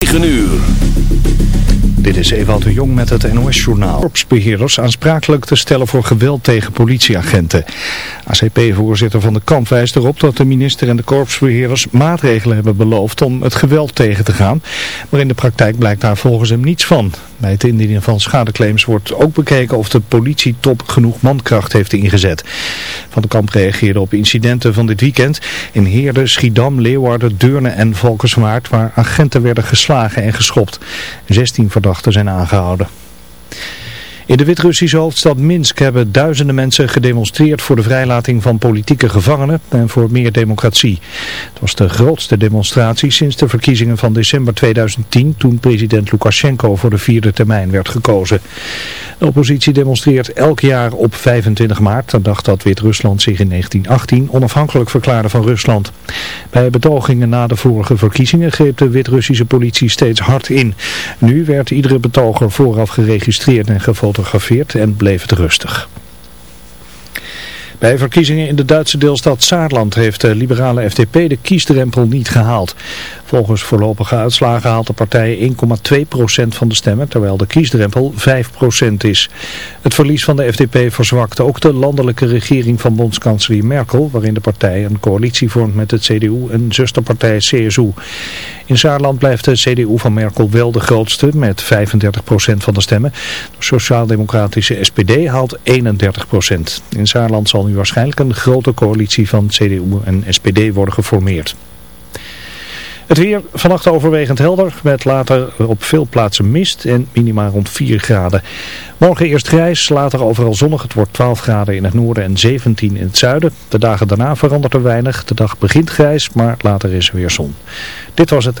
9 uur. Dit is Ewald de Jong met het NOS-journaal. Korpsbeheerders aansprakelijk te stellen voor geweld tegen politieagenten. ACP-voorzitter van de kamp wijst erop dat de minister en de korpsbeheerders maatregelen hebben beloofd om het geweld tegen te gaan. Maar in de praktijk blijkt daar volgens hem niets van. Bij het indienen van schadeclaims wordt ook bekeken of de politietop genoeg mankracht heeft ingezet. Van de kamp reageerde op incidenten van dit weekend in Heerde, Schiedam, Leeuwarden, Deurne en Valkenswaard waar agenten werden geslagen en geschopt. 16 verdachten zijn aangehouden. In de Wit-Russische hoofdstad Minsk hebben duizenden mensen gedemonstreerd voor de vrijlating van politieke gevangenen en voor meer democratie. Het was de grootste demonstratie sinds de verkiezingen van december 2010 toen president Lukashenko voor de vierde termijn werd gekozen. De oppositie demonstreert elk jaar op 25 maart, de dag dat Wit-Rusland zich in 1918 onafhankelijk verklaarde van Rusland. Bij betogingen na de vorige verkiezingen greep de Wit-Russische politie steeds hard in. Nu werd iedere betoger vooraf geregistreerd en gefotografeerd gefotografeerd en bleef het rustig. Bij verkiezingen in de Duitse deelstad Saarland heeft de liberale FDP de kiesdrempel niet gehaald. Volgens voorlopige uitslagen haalt de partij 1,2% van de stemmen, terwijl de kiesdrempel 5% is. Het verlies van de FDP verzwakte ook de landelijke regering van bondskanselier Merkel, waarin de partij een coalitie vormt met het CDU en zusterpartij CSU. In Saarland blijft de CDU van Merkel wel de grootste met 35% van de stemmen. De sociaal-democratische SPD haalt 31%. In Saarland zal waarschijnlijk een grote coalitie van CDU en SPD worden geformeerd. Het weer vannacht overwegend helder, met later op veel plaatsen mist en minima rond 4 graden. Morgen eerst grijs, later overal zonnig. Het wordt 12 graden in het noorden en 17 in het zuiden. De dagen daarna verandert er weinig. De dag begint grijs, maar later is er weer zon. Dit was het.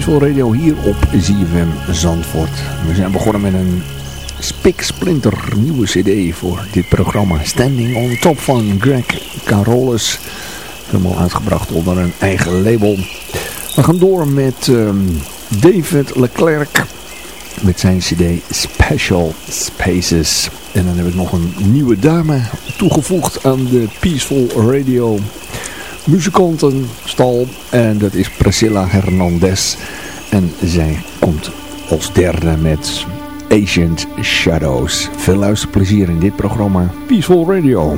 Peaceful Radio hier op ZFM Zandvoort. We zijn begonnen met een spiksplinter nieuwe cd voor dit programma. Standing on Top van Greg Carolus. Helemaal uitgebracht onder een eigen label. We gaan door met um, David Leclerc met zijn cd Special Spaces. En dan heb ik nog een nieuwe dame toegevoegd aan de Peaceful Radio muzikantenstal. En dat is Priscilla Hernandez. En zij komt als derde met Ancient Shadows. Veel luisterplezier in dit programma Peaceful Radio.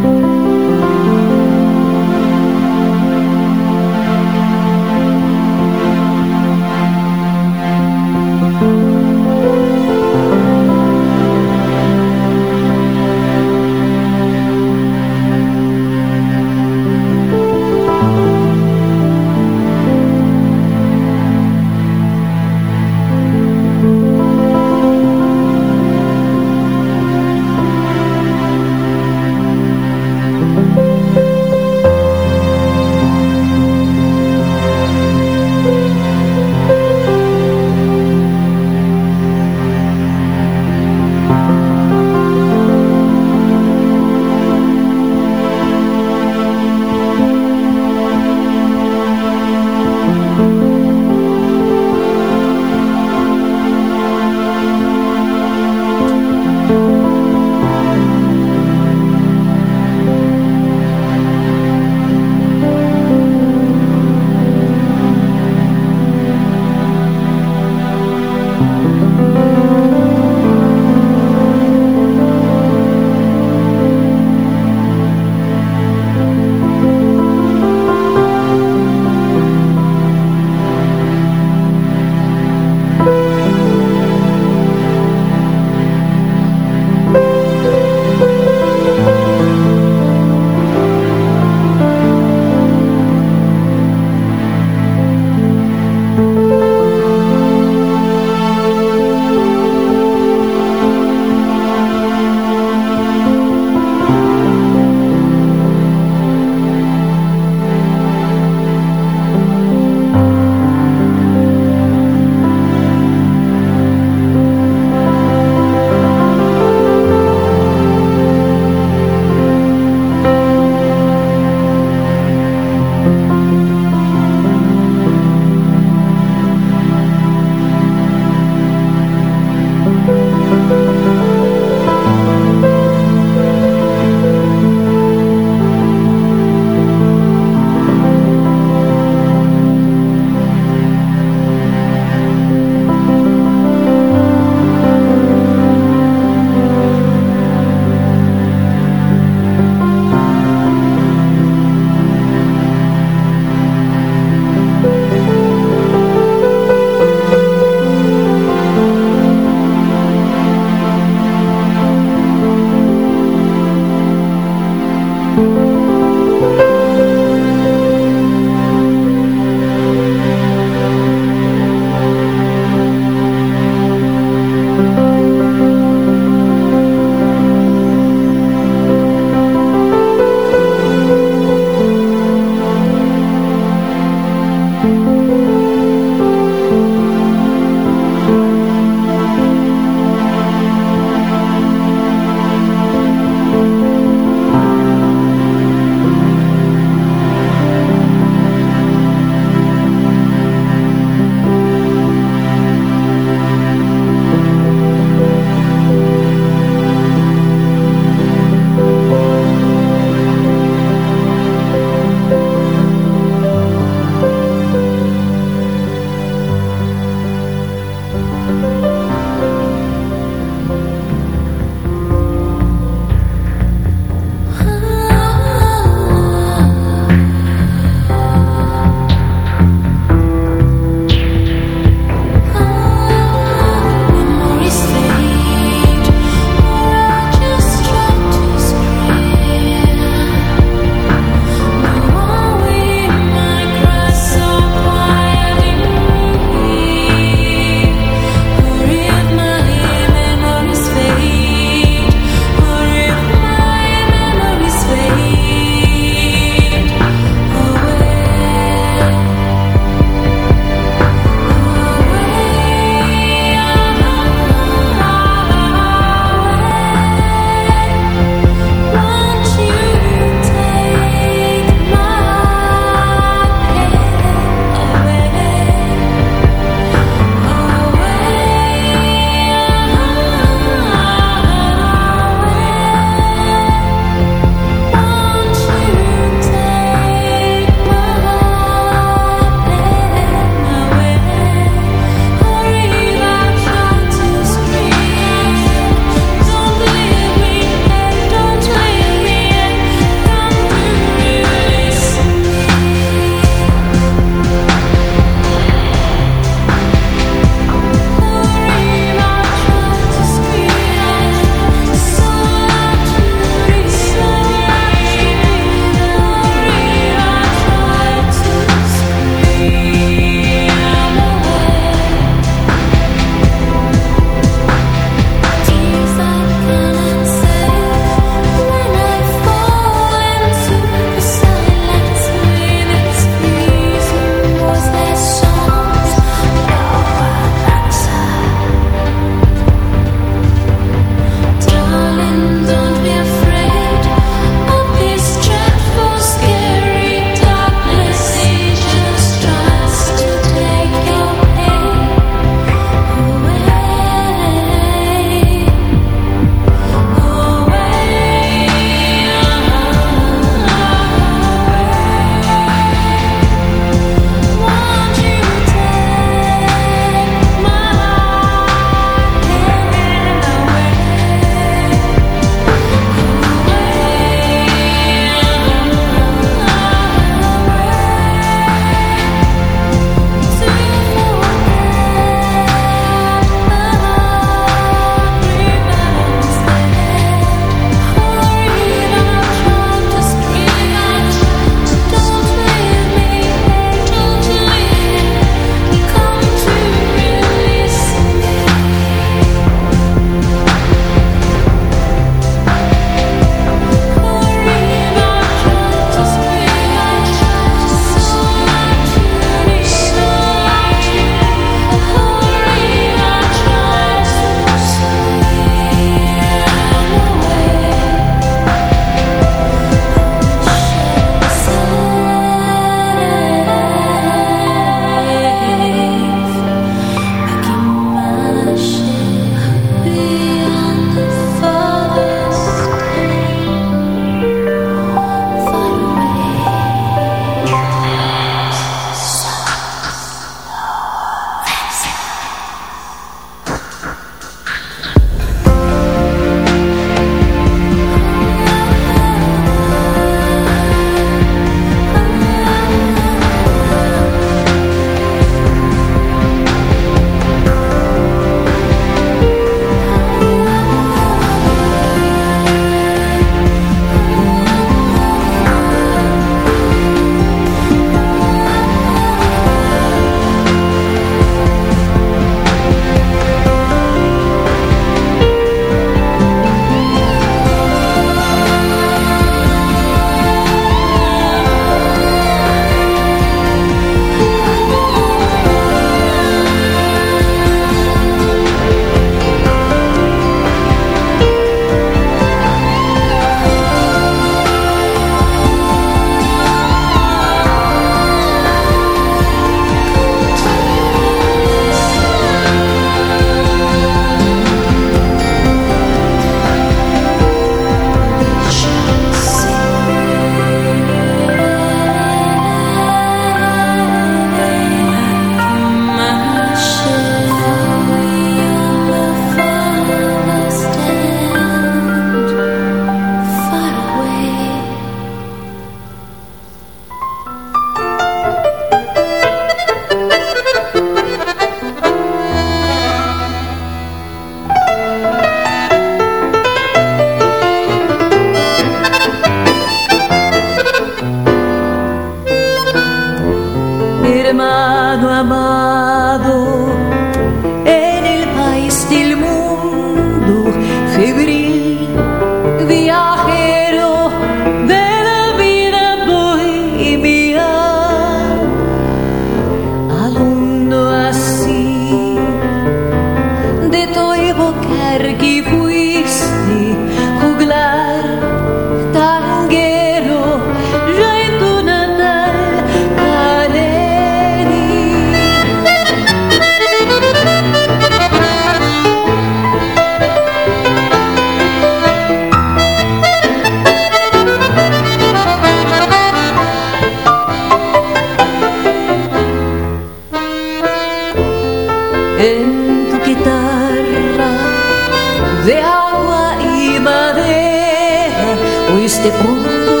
de oor.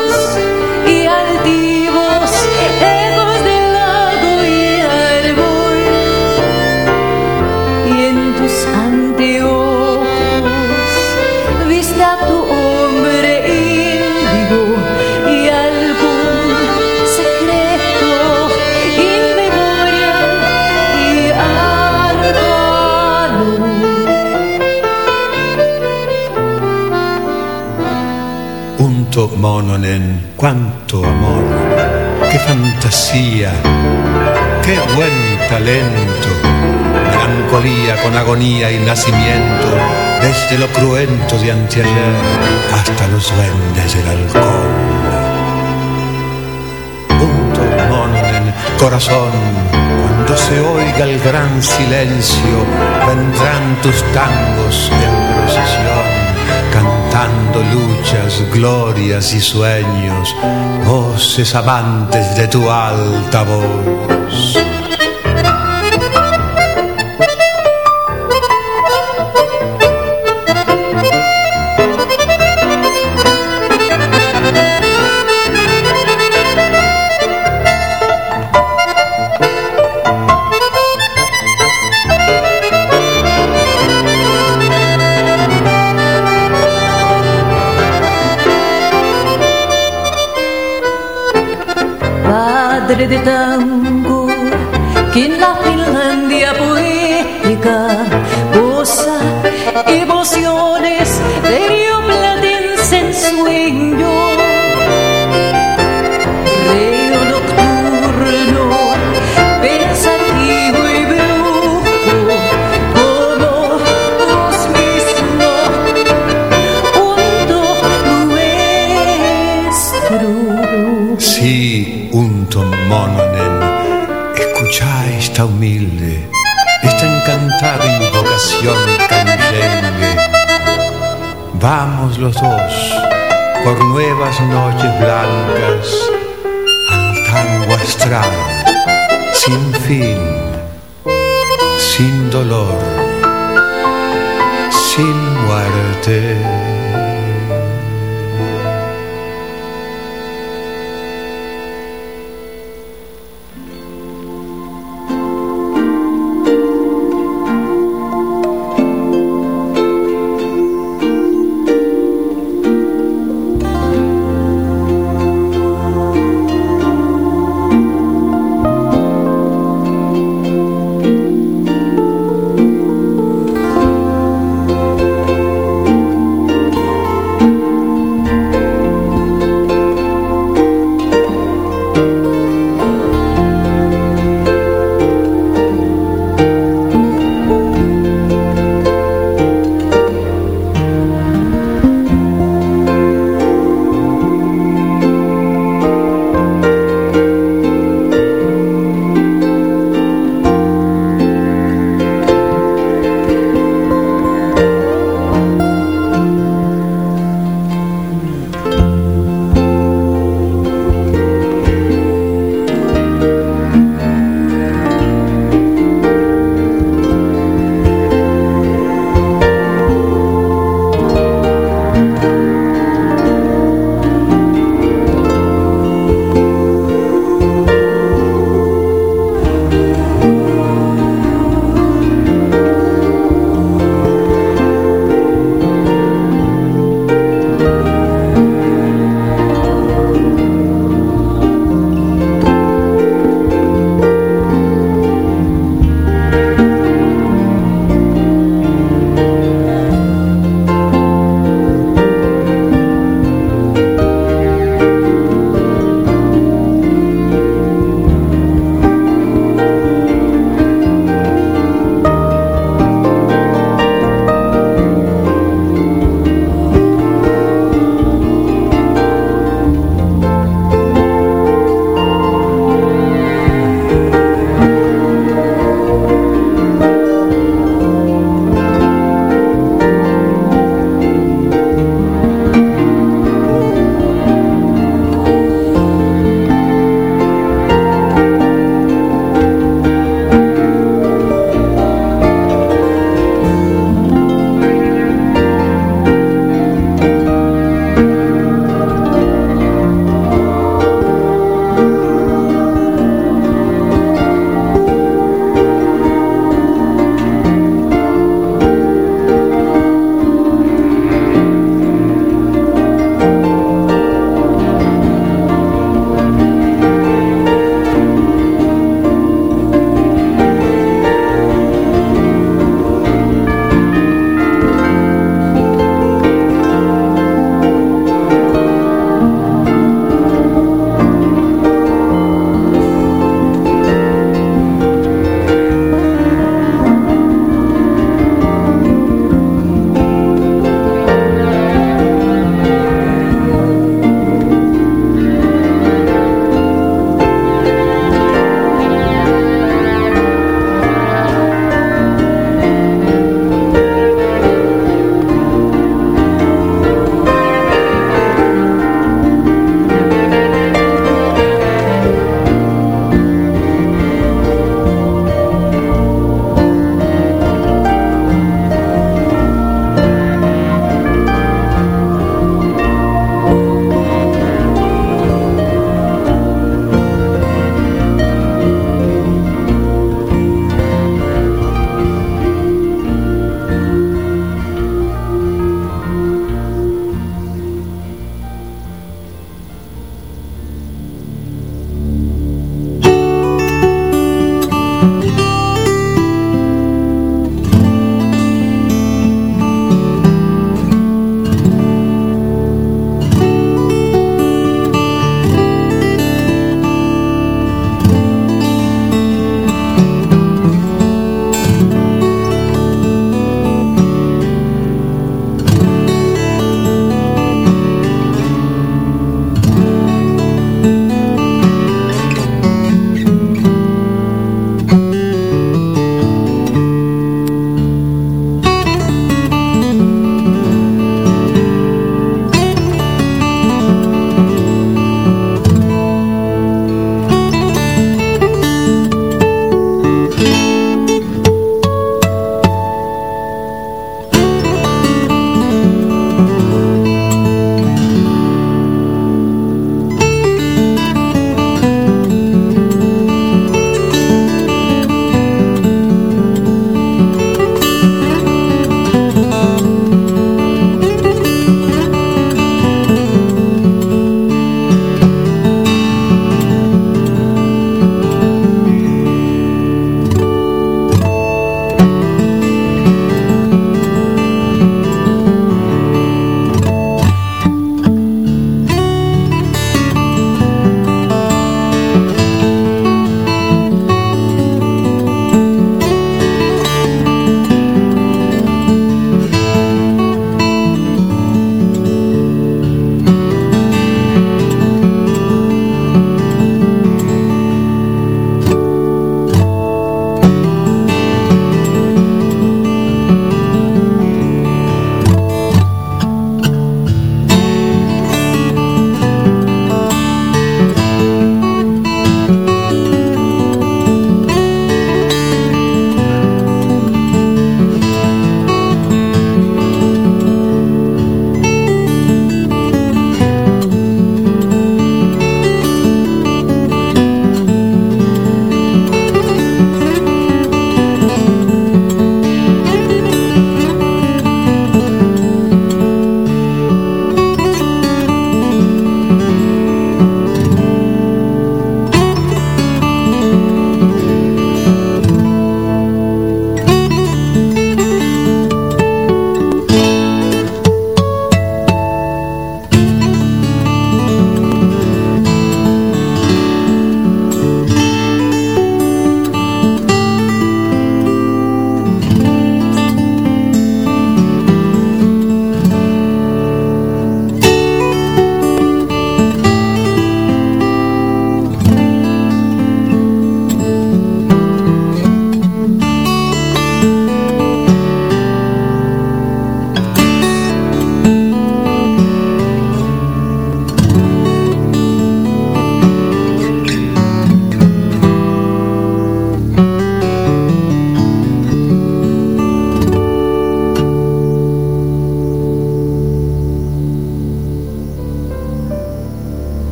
Mononen, cuánto amor, qué fantasía, qué buen talento, melancolía con agonía y nacimiento, desde lo cruento de anteayer hasta los duendes del alcohol. Punto mononen, corazón, cuando se oiga el gran silencio, vendrán tus tangos en procesión luchas, glorias y sueños, voces amantes de tu alta voz. De tango los dos por nuevas noches blancas al tango astral, sin fin, sin dolor, sin muerte.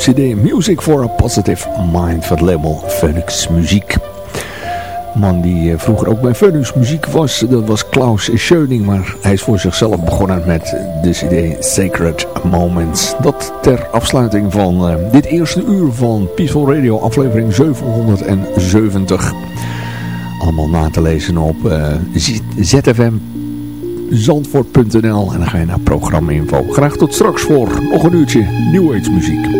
Cd Music for a Positive Mind van het label Phoenix Muziek. man die uh, vroeger ook bij Phoenix Muziek was, dat was Klaus Schöning, maar hij is voor zichzelf begonnen met de cd Sacred Moments. Dat ter afsluiting van uh, dit eerste uur van Peaceful Radio, aflevering 770. Allemaal na te lezen op ZFM zandvoort.nl en dan ga je naar programma info. Graag tot straks voor nog een uurtje New muziek.